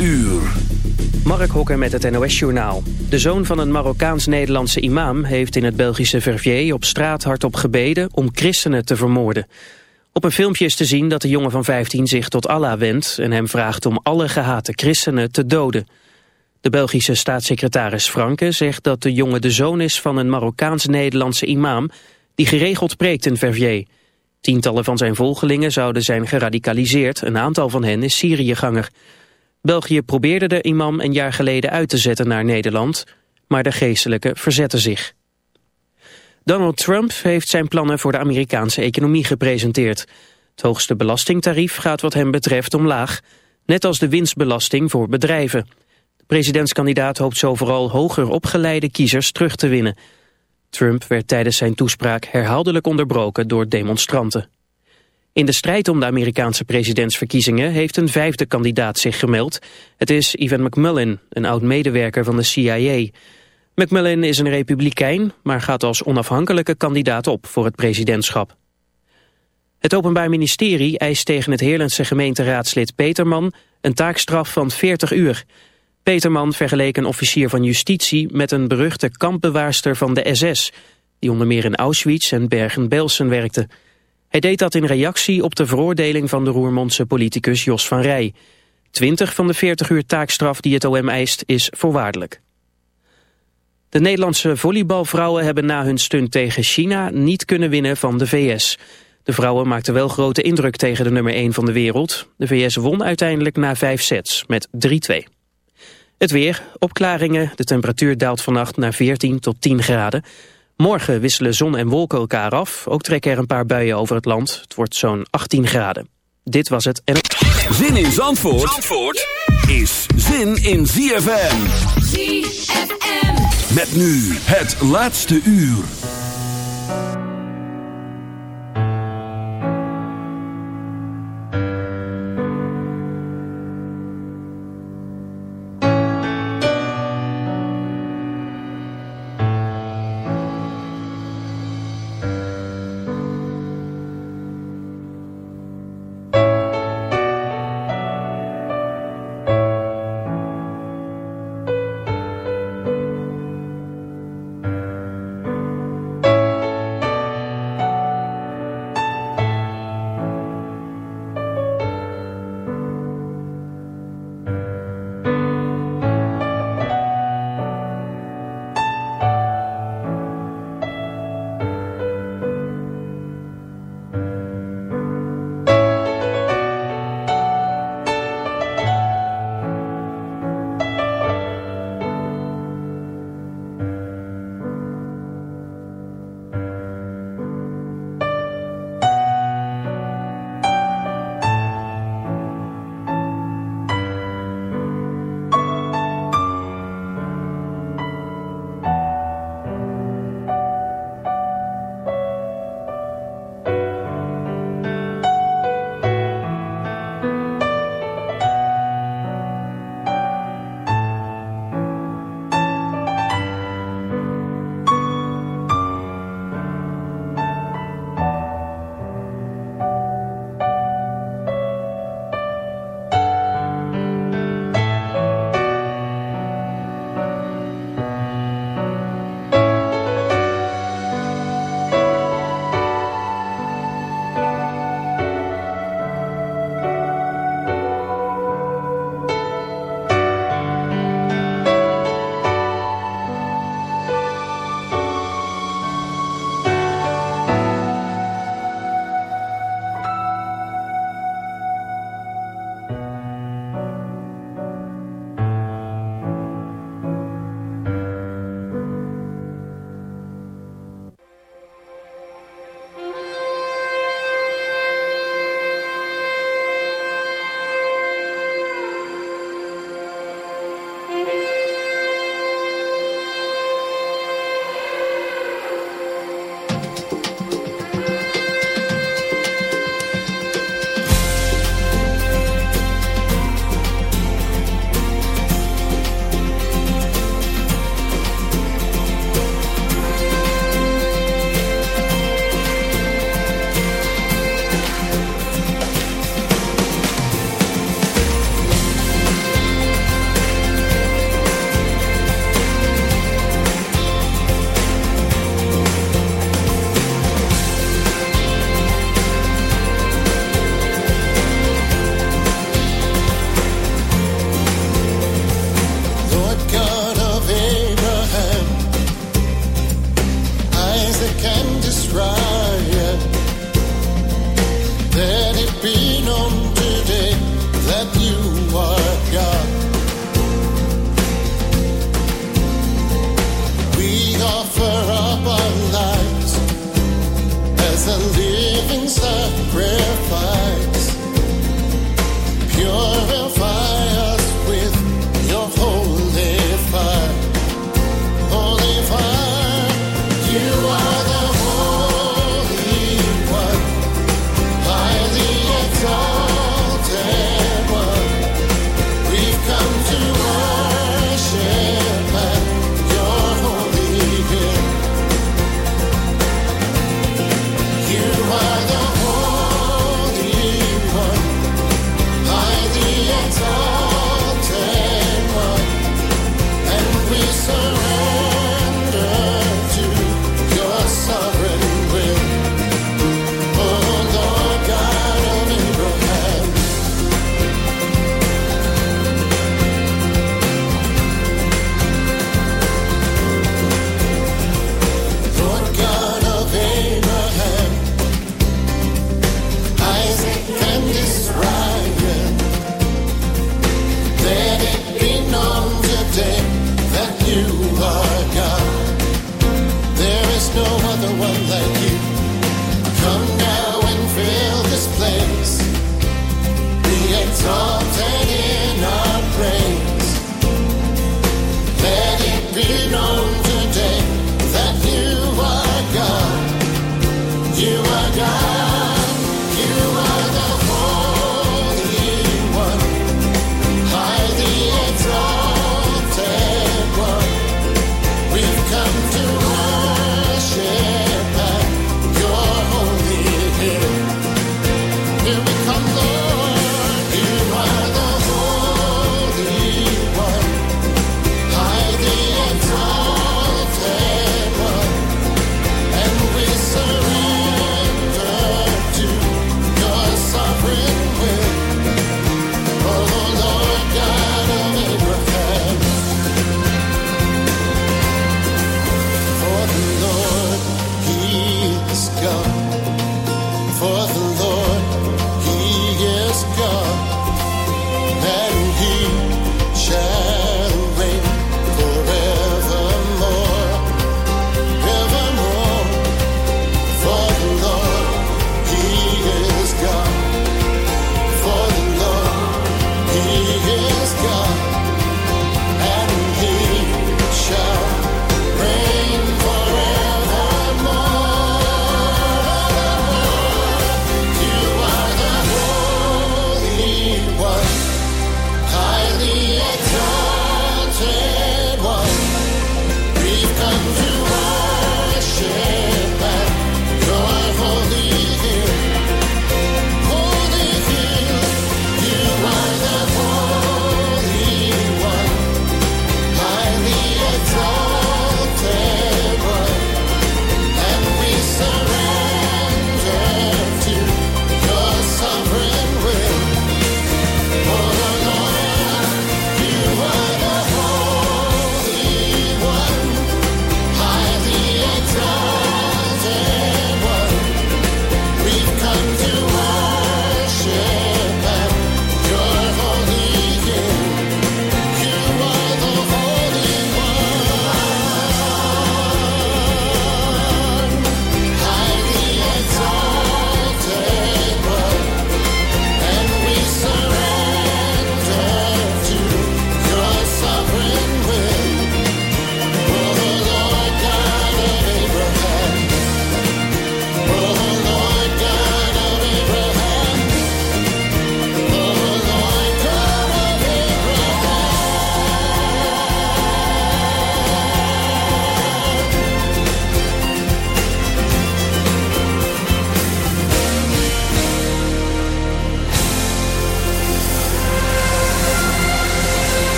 uur. Mark Hokker met het NOS-journaal. De zoon van een Marokkaans-Nederlandse imam heeft in het Belgische Verviers op straat hardop gebeden om christenen te vermoorden. Op een filmpje is te zien dat de jongen van 15 zich tot Allah wendt en hem vraagt om alle gehate christenen te doden. De Belgische staatssecretaris Franke zegt dat de jongen de zoon is van een Marokkaans-Nederlandse imam die geregeld preekt in Verviers. Tientallen van zijn volgelingen zouden zijn geradicaliseerd, een aantal van hen is Syriëganger. België probeerde de imam een jaar geleden uit te zetten naar Nederland, maar de geestelijke verzetten zich. Donald Trump heeft zijn plannen voor de Amerikaanse economie gepresenteerd. Het hoogste belastingtarief gaat wat hem betreft omlaag, net als de winstbelasting voor bedrijven. De presidentskandidaat hoopt zo vooral hoger opgeleide kiezers terug te winnen. Trump werd tijdens zijn toespraak herhaaldelijk onderbroken door demonstranten. In de strijd om de Amerikaanse presidentsverkiezingen heeft een vijfde kandidaat zich gemeld. Het is Ivan McMullen, een oud-medewerker van de CIA. McMullen is een republikein, maar gaat als onafhankelijke kandidaat op voor het presidentschap. Het Openbaar Ministerie eist tegen het Heerlandse gemeenteraadslid Peterman een taakstraf van 40 uur. Peterman vergeleek een officier van justitie met een beruchte kampbewaarster van de SS... die onder meer in Auschwitz en Bergen-Belsen werkte. Hij deed dat in reactie op de veroordeling van de Roermondse politicus Jos van Rij. 20 van de 40 uur taakstraf die het OM eist is voorwaardelijk. De Nederlandse volleybalvrouwen hebben na hun stunt tegen China niet kunnen winnen van de VS. De vrouwen maakten wel grote indruk tegen de nummer 1 van de wereld. De VS won uiteindelijk na vijf sets met 3-2. Het weer, opklaringen, de temperatuur daalt vannacht naar 14 tot 10 graden. Morgen wisselen zon en wolken elkaar af. Ook trekken er een paar buien over het land. Het wordt zo'n 18 graden. Dit was het. En... Zin in Zandvoort, Zandvoort is zin in ZFM. ZFM. Met nu het laatste uur. a living sacrifice. Pure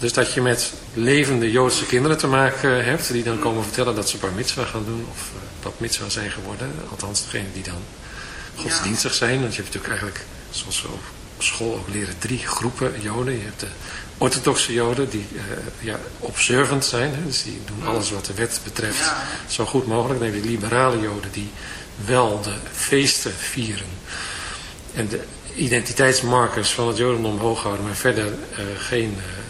Dus dat je met levende Joodse kinderen te maken hebt, die dan komen vertellen dat ze bar mitzwa gaan doen, of dat mitzwa zijn geworden. Althans, degene die dan godsdienstig zijn. Want je hebt natuurlijk eigenlijk, zoals we op school ook leren, drie groepen Joden. Je hebt de orthodoxe Joden die uh, ja, observant zijn. Hè, dus die doen alles wat de wet betreft Ja. zo goed mogelijk. Dan heb je de liberale Joden die wel de feesten vieren. En de identiteitsmarkers van het Jodendom hoog houden, maar verder uh, geen uh,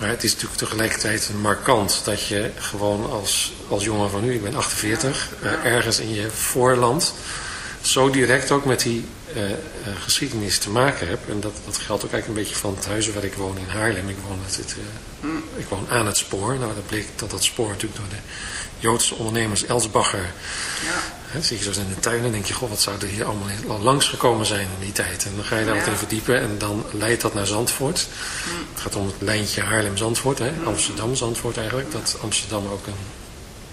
Maar het is natuurlijk tegelijkertijd markant dat je gewoon als, als jongen van nu, ik ben 48, ja. uh, ergens in je voorland zo direct ook met die geschiedenis te maken heb. En dat, dat geldt ook eigenlijk een beetje van het huis waar ik woon in Haarlem. Ik woon, het, mm. ik woon aan het spoor. Nou, dat bleek dat dat spoor natuurlijk door de Joodse ondernemers Elsbacher. Ja. zie je zo in de tuin en denk je, goh, wat zou er hier allemaal langs gekomen zijn in die tijd. En dan ga je daar wat in verdiepen en dan leidt dat naar Zandvoort. Mm. Het gaat om het lijntje Haarlem-Zandvoort. Amsterdam-Zandvoort eigenlijk. Dat Amsterdam ook een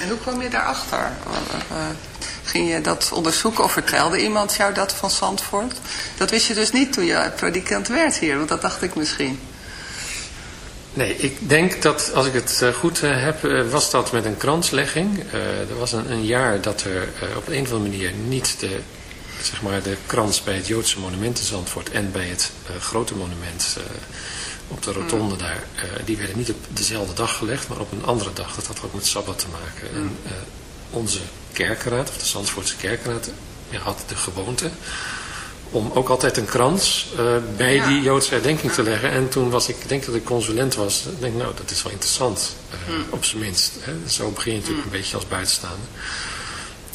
En hoe kwam je daarachter? Uh, ging je dat onderzoeken of vertelde iemand jou dat van Zandvoort? Dat wist je dus niet toen je predikant werd hier, want dat dacht ik misschien. Nee, ik denk dat, als ik het eh, goed eh, heb, eh, was dat met een kranslegging. er was een, een jaar dat er op een of andere manier niet de, zeg maar, de krans bij het Joodse monument in Zandvoort en bij het grote monument op de rotonde mm. daar, die werden niet op dezelfde dag gelegd, maar op een andere dag. Dat had ook met Sabbat te maken. En mm. onze kerkenraad, of de Zandvoortse kerkenraad, had de gewoonte om ook altijd een krans uh, bij die Joodse herdenking te leggen. En toen was ik, denk dat ik consulent was, ik denk nou dat is wel interessant, uh, op zijn minst. Hè. Zo begin je natuurlijk een beetje als buitenstaander.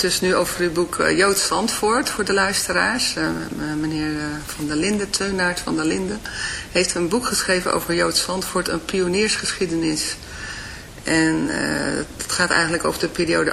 Dus nu over uw boek uh, Joods Zandvoort voor de luisteraars. Uh, meneer uh, Van der Linden, Teunaert van der Linden, heeft een boek geschreven over Joods Zandvoort, een pioniersgeschiedenis. En het gaat eigenlijk over de periode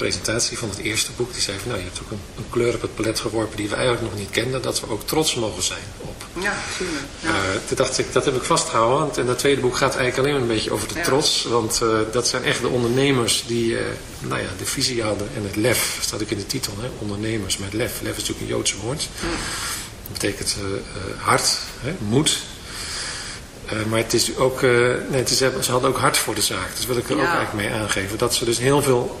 presentatie van het eerste boek. Die zei van, nou, je hebt ook een, een, kleur op het palet geworpen die we eigenlijk nog niet kenden. Dat we ook trots mogen zijn op. Ja, tuurlijk. Ja. Uh, toen dacht ik, dat heb ik vastgehouden. En dat tweede boek gaat eigenlijk alleen maar een beetje over de ja. trots. Want uh, dat zijn echt de ondernemers die uh, nou ja, de visie hadden. En het lef, staat ook in de titel. Hè? Ondernemers met lef. Lef is natuurlijk een Joodse woord. Ja. Dat betekent hart, hè? moed. maar het is ook, nee, het is, ze hadden ook hart voor de zaak. Dus wil ik er ook eigenlijk mee aangeven. Dat ze dus heel veel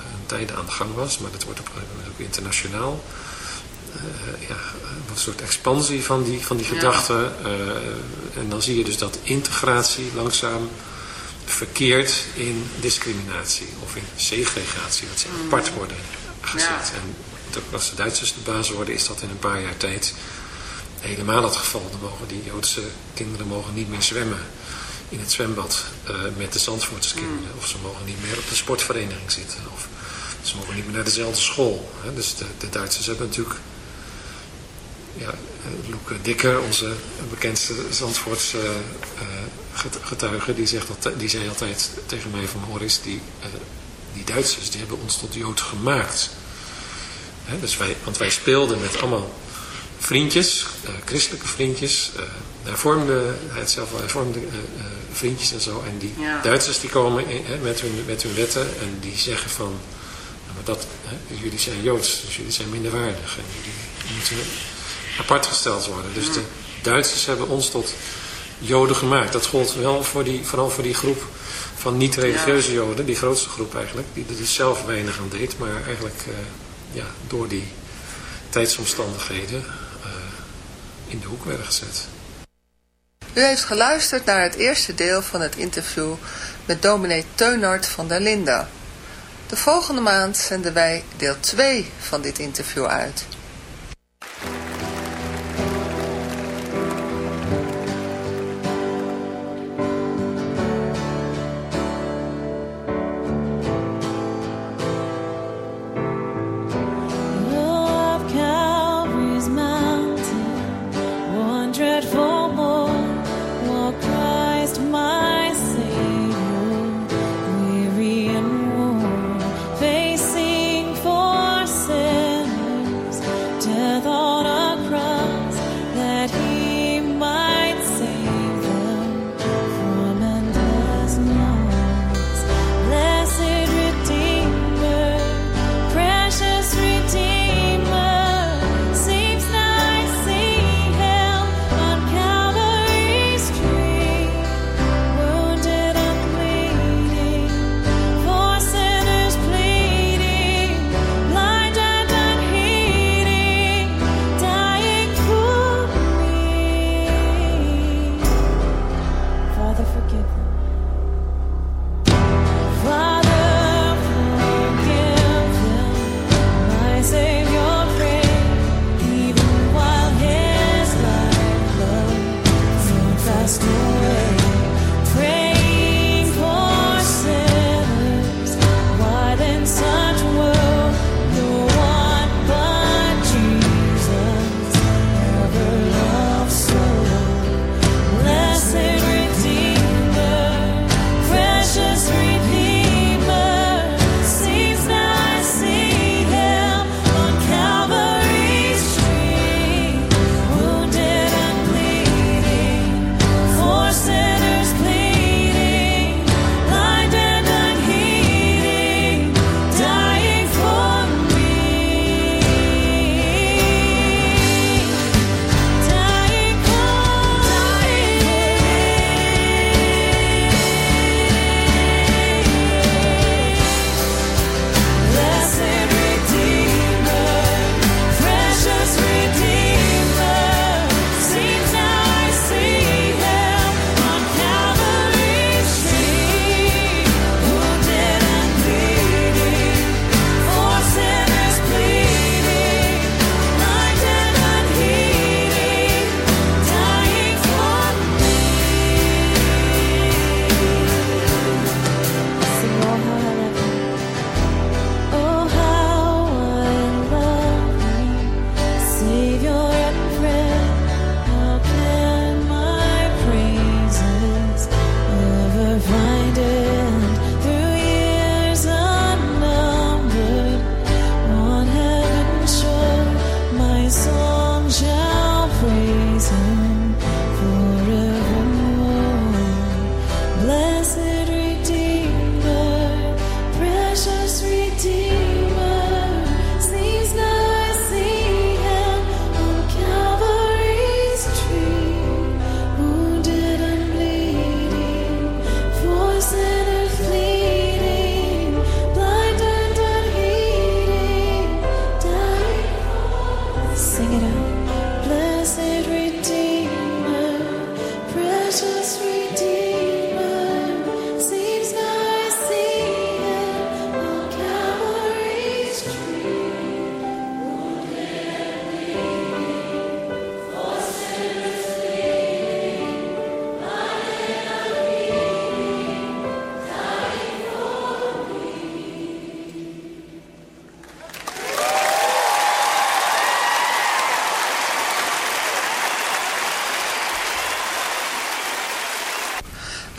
een tijd aan de gang was... maar dat wordt op een gegeven moment ook internationaal... Uh, ja, een soort expansie van die, van die ja. gedachten. Uh, en dan zie je dus dat integratie langzaam verkeert in discriminatie of in segregatie, dat ze mm. apart worden gezet. Ja. En als de Duitsers de baas worden, is dat in een paar jaar tijd helemaal het geval. Dan mogen die Joodse kinderen mogen niet meer zwemmen in het zwembad uh, met de Zandvoortse kinderen. Mm. Of ze mogen niet meer op de sportvereniging zitten. Of ze mogen niet meer naar dezelfde school. Hè. Dus de, de Duitsers hebben natuurlijk ja, Loeke Dikker, onze bekendste Zandvoortse uh, getuige, die, zegt dat, die zei altijd tegen mij van Horis, die, die Duitsers die hebben ons tot Jood gemaakt. Hè, dus wij, want wij speelden met allemaal vriendjes, christelijke vriendjes, hervormde, hij zelf wel hervormde vriendjes en zo. En die ja. Duitsers die komen in, met, hun, met hun wetten en die zeggen van, nou, maar dat, jullie zijn Joods, dus jullie zijn minderwaardig en jullie moeten apart gesteld worden. Dus de Duitsers hebben ons tot Joden gemaakt. Dat gold wel voor die, vooral voor die groep van niet-religieuze Joden, die grootste groep eigenlijk, die er dus zelf weinig aan deed, maar eigenlijk uh, ja, door die tijdsomstandigheden uh, in de hoek werden gezet. U heeft geluisterd naar het eerste deel van het interview met dominee Teunart van der Linde. De volgende maand zenden wij deel 2 van dit interview uit.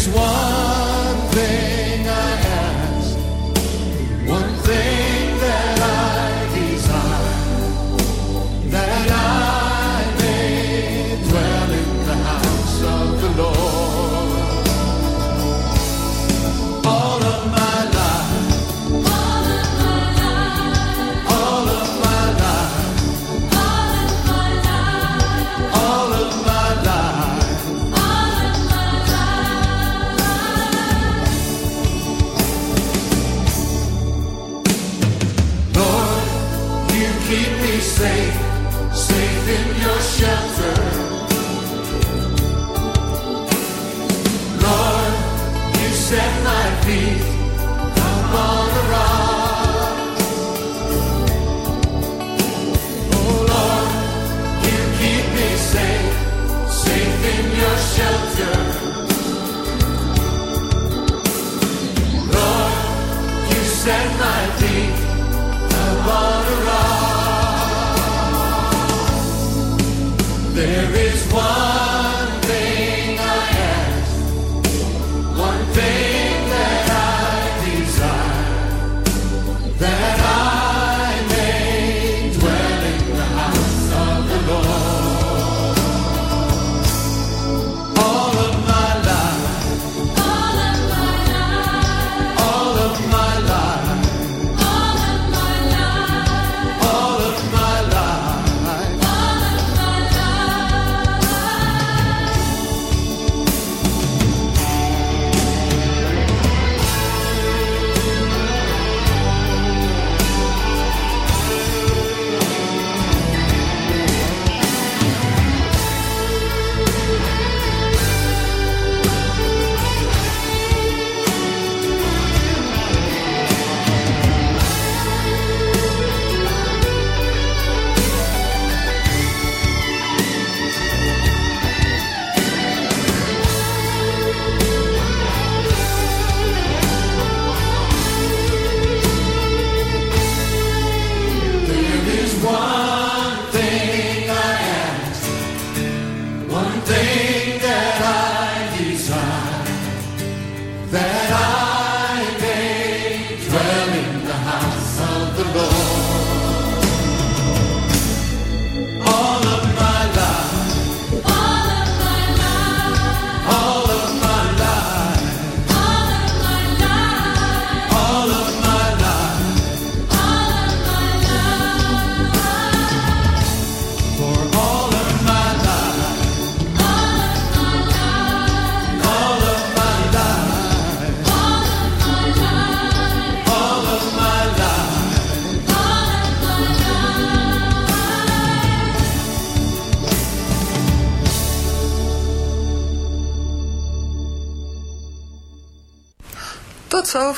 Strength of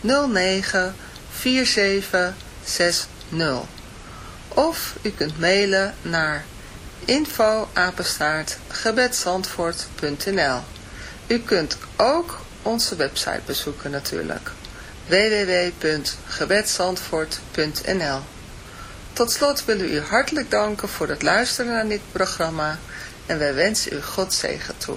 09 4760. Of u kunt mailen naar info U kunt ook onze website bezoeken natuurlijk. www.gebedsandvoort.nl Tot slot willen we u hartelijk danken voor het luisteren naar dit programma en wij wensen u God zegen toe.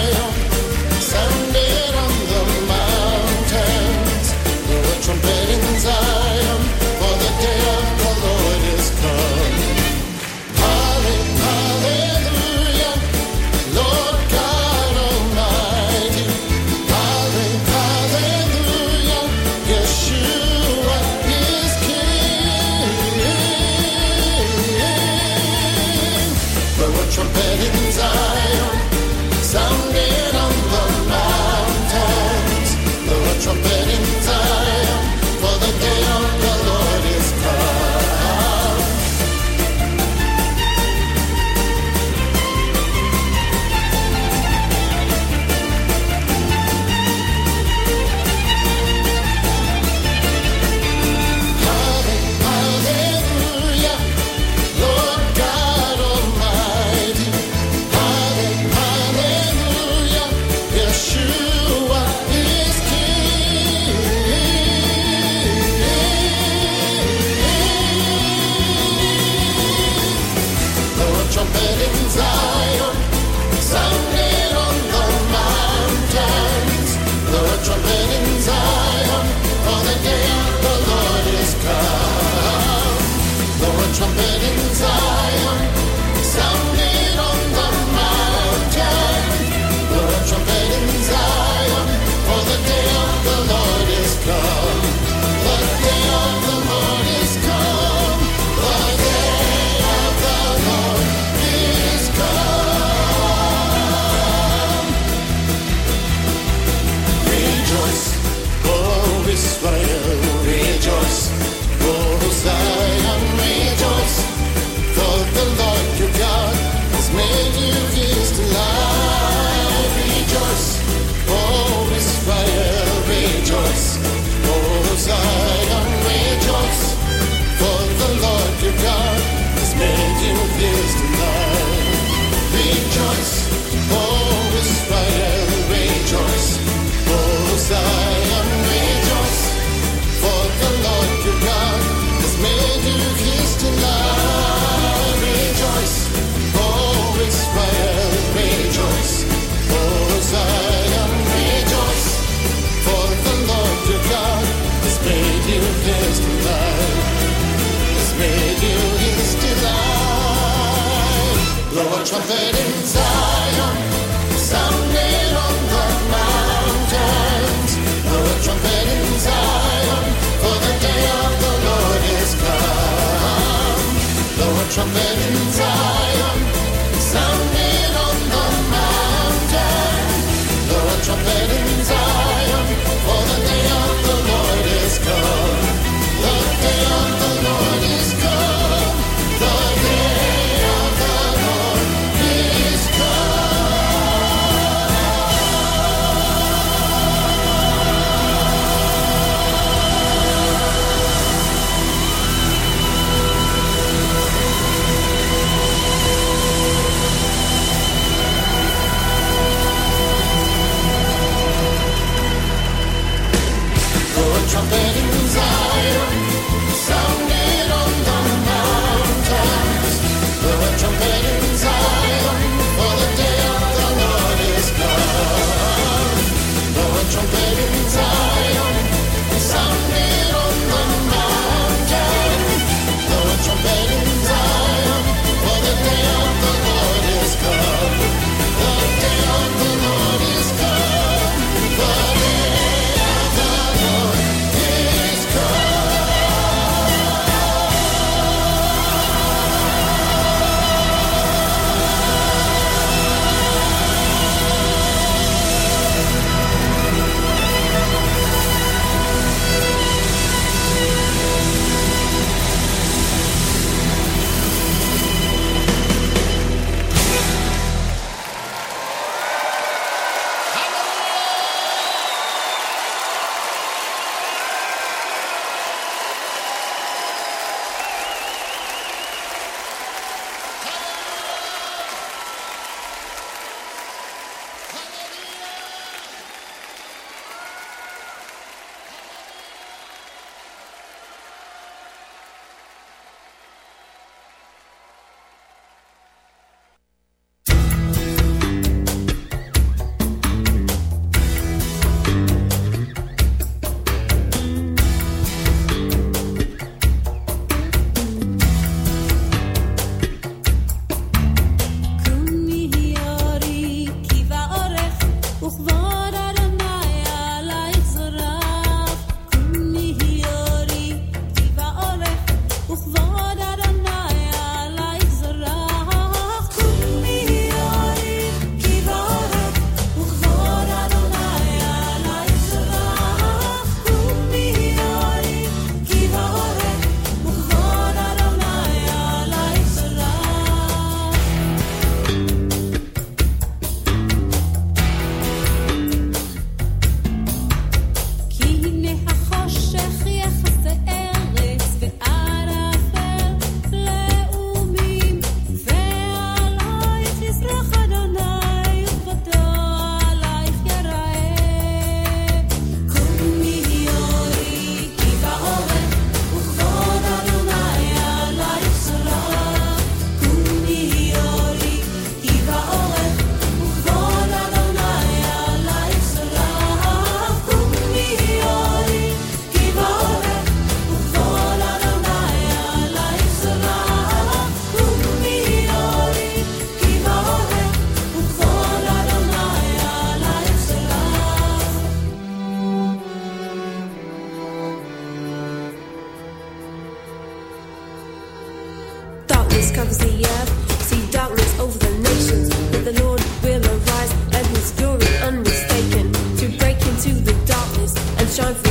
a trumpet in Zion, sounding on the mountains. Blow a trumpet in Zion, for the day of the Lord is come. Blow a trumpet in 张。